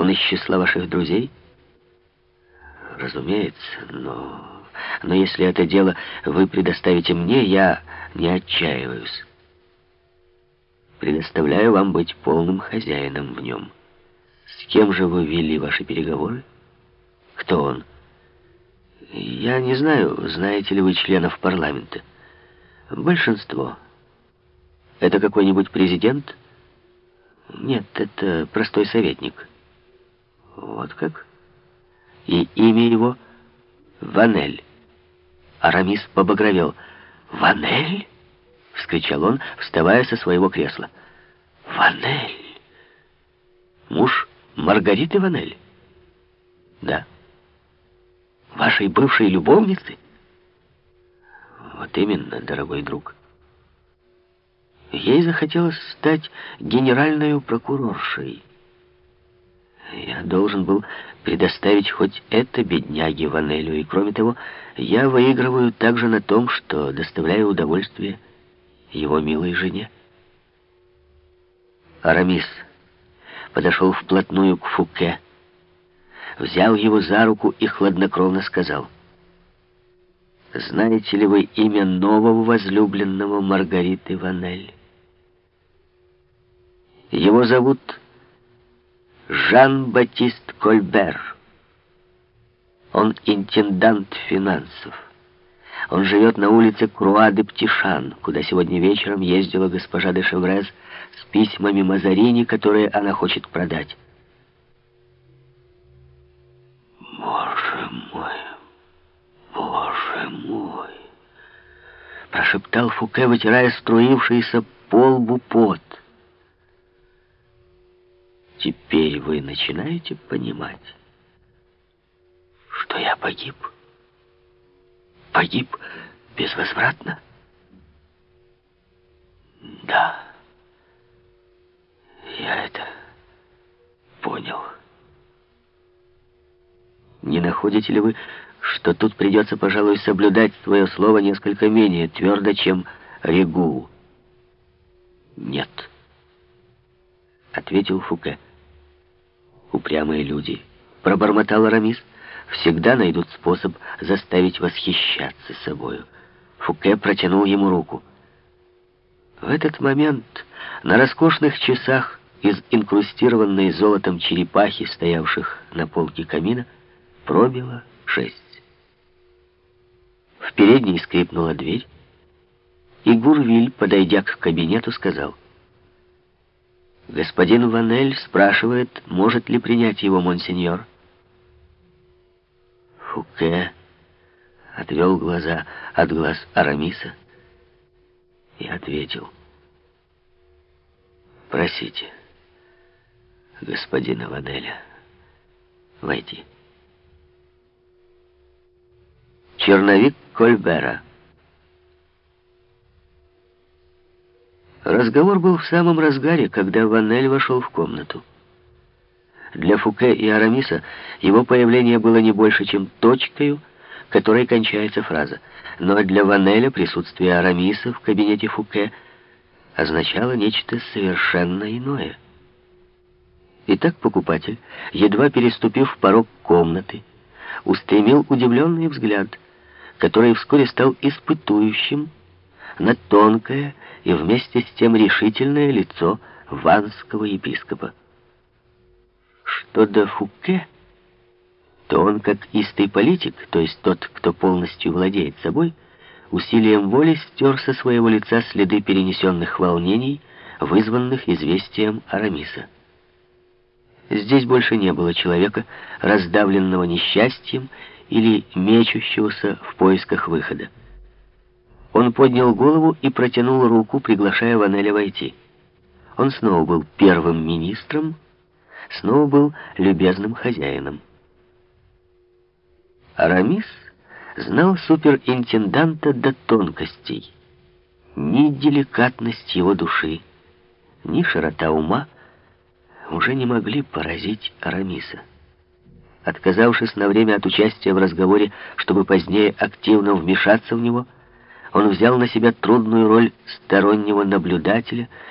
Он из числа ваших друзей? Разумеется, но... Но если это дело вы предоставите мне, я не отчаиваюсь. Предоставляю вам быть полным хозяином в нем. С кем же вы вели ваши переговоры? Кто он? Я не знаю, знаете ли вы членов парламента. Большинство. Это какой-нибудь президент? Нет, это простой советник. Вот как? И имя его Ванель. Арамис побагровел. «Ванель?» — вскричал он, вставая со своего кресла. «Ванель! Муж Маргариты Ванель?» «Да». «Вашей бывшей любовницы?» «Вот именно, дорогой друг». Ей захотелось стать генеральной прокуроршей. Я должен был предоставить хоть это бедняге Ванелю, и кроме того, я выигрываю также на том, что доставляю удовольствие его милой жене. Арамис подошел вплотную к Фуке, взял его за руку и хладнокровно сказал, «Знаете ли вы имя нового возлюбленного Маргариты Ванель? Его зовут Жан-Батист Кольбер. Он интендант финансов. Он живет на улице Круа-де-Птишан, куда сегодня вечером ездила госпожа де Шеврез с письмами Мазарини, которые она хочет продать. «Боже мой, боже мой!» Прошептал Фуке, вытирая струившийся по лбу пот. Теперь вы начинаете понимать, что я погиб. Погиб безвозвратно? Да, я это понял. Не находите ли вы, что тут придется, пожалуй, соблюдать свое слово несколько менее твердо, чем Регу? Нет, ответил Фуке упрямые люди, пробормотал Арамис, всегда найдут способ заставить восхищаться собою. Фуке протянул ему руку. В этот момент на роскошных часах из инкрустированной золотом черепахи, стоявших на полке камина, пробило шесть. В передней скрипнула дверь, и Гурвиль, подойдя к кабинету, сказал — Господин Ванель спрашивает, может ли принять его монсеньор. Фуке отвел глаза от глаз Арамиса и ответил. Просите господина Ванеля войти. Черновик Кольбера. Разговор был в самом разгаре, когда Ванель вошел в комнату. Для Фуке и Арамиса его появление было не больше, чем точкою, которой кончается фраза. Но для Ванеля присутствие Арамиса в кабинете Фуке означало нечто совершенно иное. Итак, покупатель, едва переступив порог комнаты, устремил удивленный взгляд, который вскоре стал испытующим на тонкое и вместе с тем решительное лицо ванского епископа. Что до Фуке, то он, как истый политик, то есть тот, кто полностью владеет собой, усилием воли стер со своего лица следы перенесенных волнений, вызванных известием Арамиса. Здесь больше не было человека, раздавленного несчастьем или мечущегося в поисках выхода. Он поднял голову и протянул руку, приглашая Ванеля войти. Он снова был первым министром, снова был любезным хозяином. Арамис знал суперинтенданта до тонкостей. Ни деликатность его души, ни широта ума уже не могли поразить Арамиса. Отказавшись на время от участия в разговоре, чтобы позднее активно вмешаться в него, он взял на себя трудную роль стороннего наблюдателя